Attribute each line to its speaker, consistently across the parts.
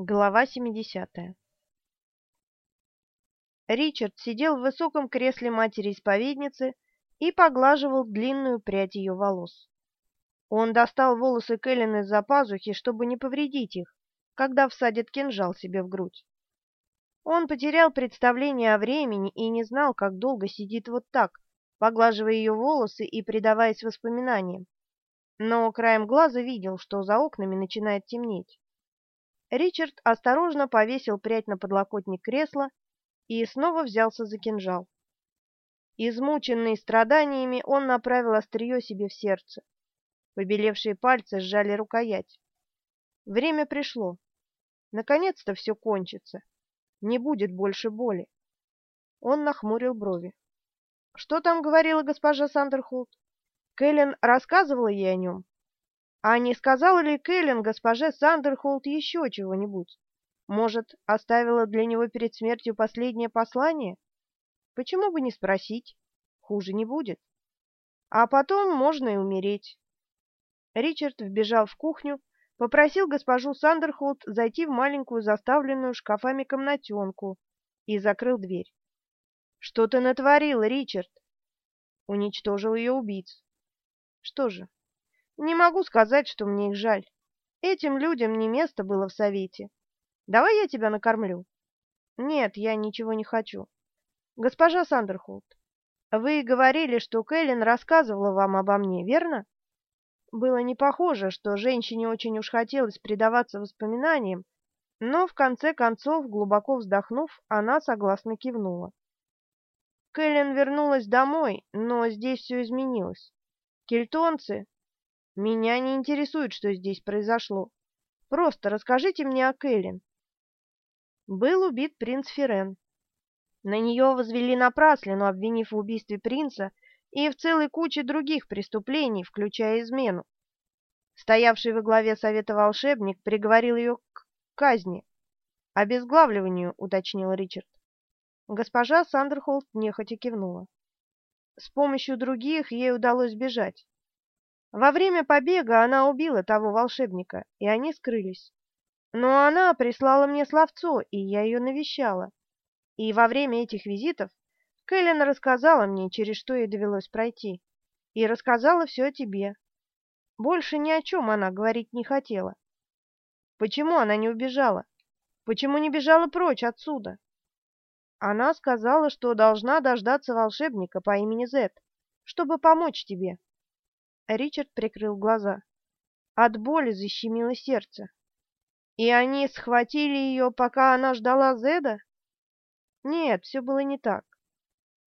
Speaker 1: Глава 70 Ричард сидел в высоком кресле матери-исповедницы и поглаживал длинную прядь ее волос. Он достал волосы Кэлен из-за пазухи, чтобы не повредить их, когда всадит кинжал себе в грудь. Он потерял представление о времени и не знал, как долго сидит вот так, поглаживая ее волосы и предаваясь воспоминаниям. Но краем глаза видел, что за окнами начинает темнеть. Ричард осторожно повесил прядь на подлокотник кресла и снова взялся за кинжал. Измученный страданиями, он направил острие себе в сердце. Побелевшие пальцы сжали рукоять. Время пришло. Наконец-то все кончится. Не будет больше боли. Он нахмурил брови. Что там говорила госпожа Сандерхолд? Кэлен рассказывала ей о нем? А не сказала ли Кэлен госпоже Сандерхолд еще чего-нибудь? Может, оставила для него перед смертью последнее послание? Почему бы не спросить? Хуже не будет. А потом можно и умереть. Ричард вбежал в кухню, попросил госпожу Сандерхолд зайти в маленькую заставленную шкафами комнатенку и закрыл дверь. «Что ты натворил, Ричард?» «Уничтожил ее убийц». «Что же, не могу сказать, что мне их жаль. Этим людям не место было в совете. Давай я тебя накормлю. Нет, я ничего не хочу. Госпожа Сандерхолд, вы говорили, что Кэлен рассказывала вам обо мне, верно? Было не похоже, что женщине очень уж хотелось предаваться воспоминаниям, но в конце концов, глубоко вздохнув, она согласно кивнула. Кэлен вернулась домой, но здесь все изменилось. Кельтонцы меня не интересует, что здесь произошло. Просто расскажите мне о Кэлен. Был убит принц Ферен. На нее возвели напраслину, обвинив в убийстве принца и в целой куче других преступлений, включая измену. Стоявший во главе совета волшебник приговорил ее к казни. «Обезглавливанию», — уточнил Ричард. Госпожа Сандерхолд нехотя кивнула. С помощью других ей удалось бежать. Во время побега она убила того волшебника, и они скрылись. Но она прислала мне словцо, и я ее навещала. И во время этих визитов Кэлен рассказала мне, через что ей довелось пройти, и рассказала все о тебе. Больше ни о чем она говорить не хотела. Почему она не убежала? Почему не бежала прочь отсюда? Она сказала, что должна дождаться волшебника по имени Зет, чтобы помочь тебе. Ричард прикрыл глаза. От боли защемило сердце. И они схватили ее, пока она ждала Зеда? Нет, все было не так.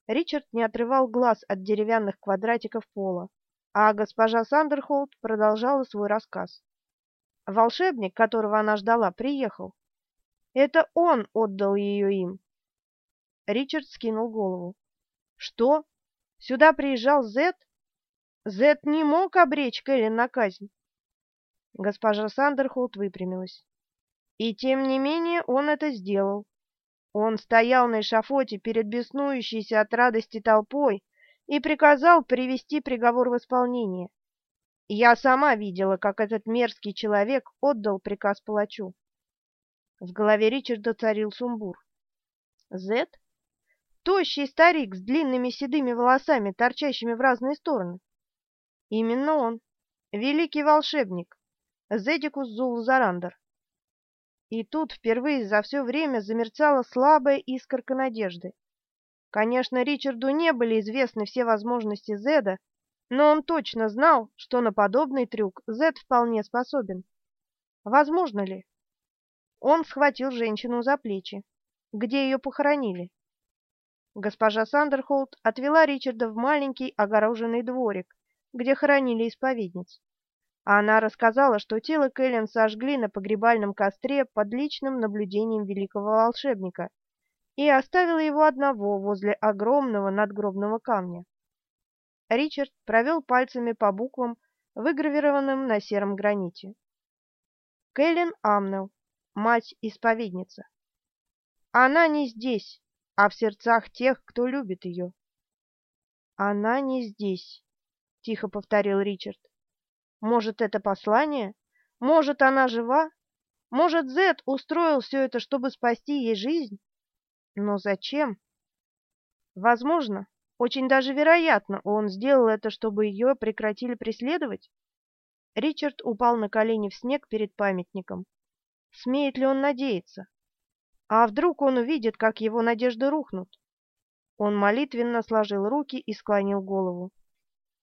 Speaker 1: Ричард не отрывал глаз от деревянных квадратиков пола, а госпожа Сандерхолд продолжала свой рассказ. Волшебник, которого она ждала, приехал. Это он отдал ее им. Ричард вскинул голову. Что? Сюда приезжал Зед? Зед не мог обречь Кэлен на казнь. Госпожа Сандерхолд выпрямилась. И тем не менее он это сделал. Он стоял на эшафоте перед беснующейся от радости толпой и приказал привести приговор в исполнение. Я сама видела, как этот мерзкий человек отдал приказ палачу. В голове Ричарда царил сумбур. Зет? Тощий старик с длинными седыми волосами, торчащими в разные стороны. Именно он, великий волшебник, Зедикус Зулзарандер. И тут впервые за все время замерцала слабая искорка надежды. Конечно, Ричарду не были известны все возможности Зеда, но он точно знал, что на подобный трюк Зед вполне способен. Возможно ли? Он схватил женщину за плечи. Где ее похоронили? Госпожа Сандерхолд отвела Ричарда в маленький огороженный дворик, где хоронили исповедниц. А она рассказала, что тело Кэлен сожгли на погребальном костре под личным наблюдением великого волшебника и оставила его одного возле огромного надгробного камня. Ричард провел пальцами по буквам, выгравированным на сером граните. Кэлен Амнел, мать-исповедница. Она не здесь, а в сердцах тех, кто любит ее. Она не здесь. — тихо повторил Ричард. «Может, это послание? Может, она жива? Может, Зет устроил все это, чтобы спасти ей жизнь? Но зачем? Возможно, очень даже вероятно, он сделал это, чтобы ее прекратили преследовать. Ричард упал на колени в снег перед памятником. Смеет ли он надеяться? А вдруг он увидит, как его надежды рухнут? Он молитвенно сложил руки и склонил голову.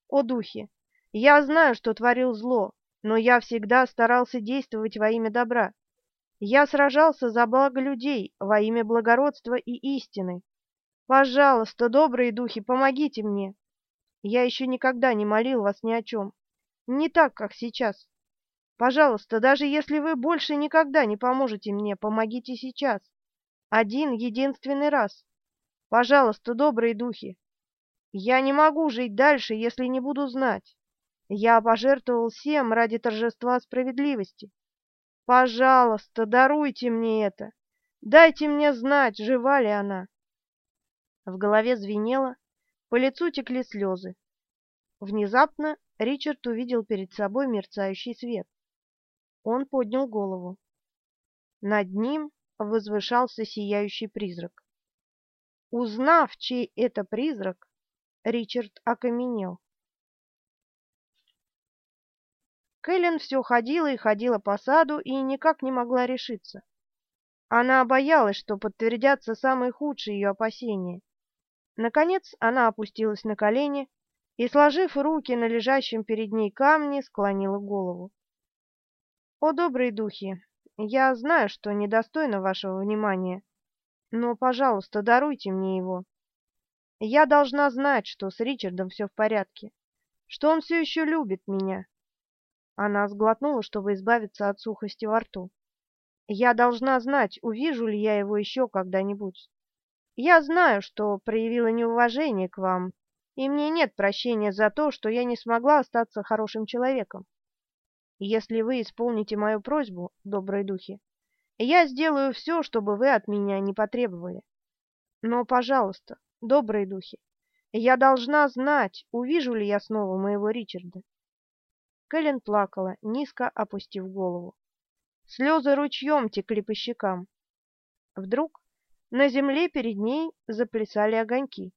Speaker 1: «О, духи! Я знаю, что творил зло, но я всегда старался действовать во имя добра. Я сражался за благо людей, во имя благородства и истины. Пожалуйста, добрые духи, помогите мне. Я еще никогда не молил вас ни о чем. Не так, как сейчас. Пожалуйста, даже если вы больше никогда не поможете мне, помогите сейчас. Один единственный раз. Пожалуйста, добрые духи. Я не могу жить дальше, если не буду знать. Я пожертвовал всем ради торжества справедливости. Пожалуйста, даруйте мне это. Дайте мне знать, жива ли она. В голове звенело, по лицу текли слезы. Внезапно Ричард увидел перед собой мерцающий свет. Он поднял голову. Над ним возвышался сияющий призрак. Узнав, чей это призрак, Ричард окаменел. Кэлен все ходила и ходила по саду и никак не могла решиться. Она боялась, что подтвердятся самые худшие ее опасения. Наконец она опустилась на колени и, сложив руки на лежащем перед ней камне, склонила голову. «О, добрые духи, я знаю, что недостойно вашего внимания, но, пожалуйста, даруйте мне его. Я должна знать, что с Ричардом все в порядке, что он все еще любит меня». Она сглотнула, чтобы избавиться от сухости во рту. «Я должна знать, увижу ли я его еще когда-нибудь». Я знаю, что проявила неуважение к вам, и мне нет прощения за то, что я не смогла остаться хорошим человеком. Если вы исполните мою просьбу, добрые духи, я сделаю все, чтобы вы от меня не потребовали. Но, пожалуйста, добрые духи, я должна знать, увижу ли я снова моего Ричарда. Кэлен плакала, низко опустив голову. Слезы ручьем текли по щекам. Вдруг на земле перед ней заплясали огоньки.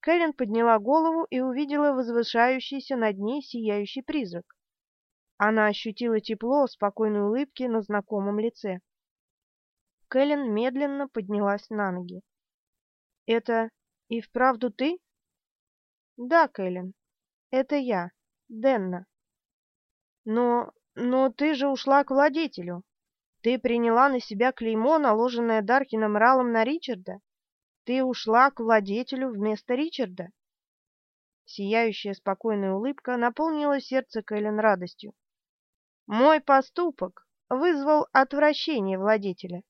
Speaker 1: Кэлен подняла голову и увидела возвышающийся над ней сияющий призрак. Она ощутила тепло спокойной улыбки на знакомом лице. Кэлен медленно поднялась на ноги. «Это и вправду ты?» «Да, Кэлен, это я, Денна». «Но... но ты же ушла к владетелю. Ты приняла на себя клеймо, наложенное Даркином Ралом на Ричарда? Ты ушла к владетелю вместо Ричарда?» Сияющая спокойная улыбка наполнила сердце Кэлен радостью. «Мой поступок вызвал отвращение владетеля.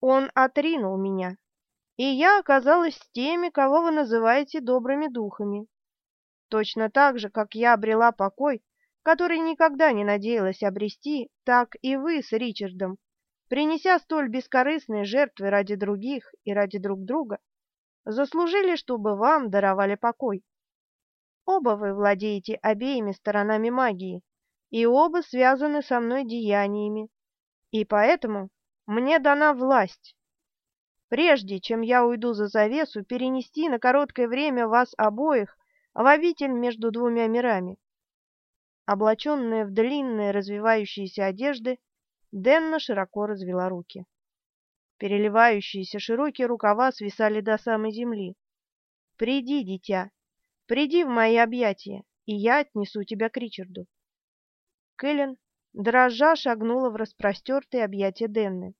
Speaker 1: Он отринул меня, и я оказалась теми, кого вы называете добрыми духами. Точно так же, как я обрела покой который никогда не надеялась обрести, так и вы с Ричардом, принеся столь бескорыстные жертвы ради других и ради друг друга, заслужили, чтобы вам даровали покой. Оба вы владеете обеими сторонами магии, и оба связаны со мной деяниями, и поэтому мне дана власть. Прежде чем я уйду за завесу, перенести на короткое время вас обоих в обитель между двумя мирами. Облаченная в длинные развивающиеся одежды, Денна широко развела руки. Переливающиеся широкие рукава свисали до самой земли. «Приди, дитя, приди в мои объятия, и я отнесу тебя к Ричарду». Кэлен, дрожа, шагнула в распростертые объятия Денны.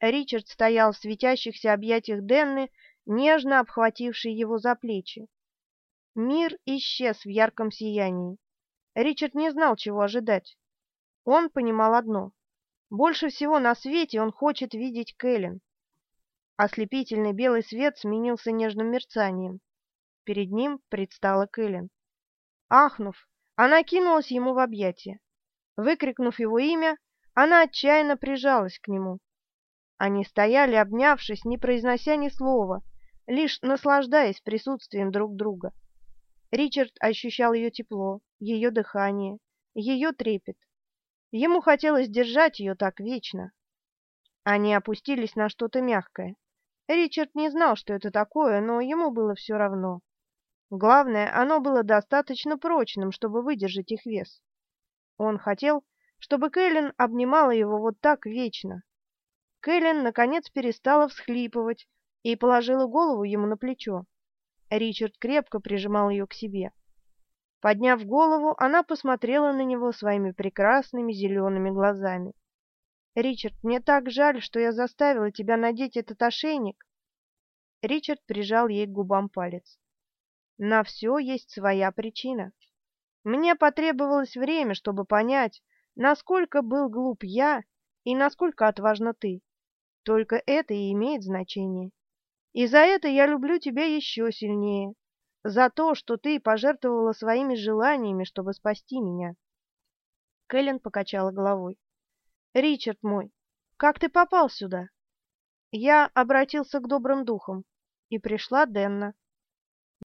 Speaker 1: Ричард стоял в светящихся объятиях Денны, нежно обхвативший его за плечи. Мир исчез в ярком сиянии. Ричард не знал, чего ожидать. Он понимал одно. Больше всего на свете он хочет видеть Кэлен. Ослепительный белый свет сменился нежным мерцанием. Перед ним предстала Кэлен. Ахнув, она кинулась ему в объятия. Выкрикнув его имя, она отчаянно прижалась к нему. Они стояли, обнявшись, не произнося ни слова, лишь наслаждаясь присутствием друг друга. Ричард ощущал ее тепло, ее дыхание, ее трепет. Ему хотелось держать ее так вечно. Они опустились на что-то мягкое. Ричард не знал, что это такое, но ему было все равно. Главное, оно было достаточно прочным, чтобы выдержать их вес. Он хотел, чтобы Кэлен обнимала его вот так вечно. Кэлен, наконец, перестала всхлипывать и положила голову ему на плечо. Ричард крепко прижимал ее к себе. Подняв голову, она посмотрела на него своими прекрасными зелеными глазами. «Ричард, мне так жаль, что я заставила тебя надеть этот ошейник». Ричард прижал ей к губам палец. «На все есть своя причина. Мне потребовалось время, чтобы понять, насколько был глуп я и насколько отважна ты. Только это и имеет значение. И за это я люблю тебя еще сильнее, за то, что ты пожертвовала своими желаниями, чтобы спасти меня. Кэлен покачала головой. Ричард мой, как ты попал сюда? Я обратился к добрым духам, и пришла Денна.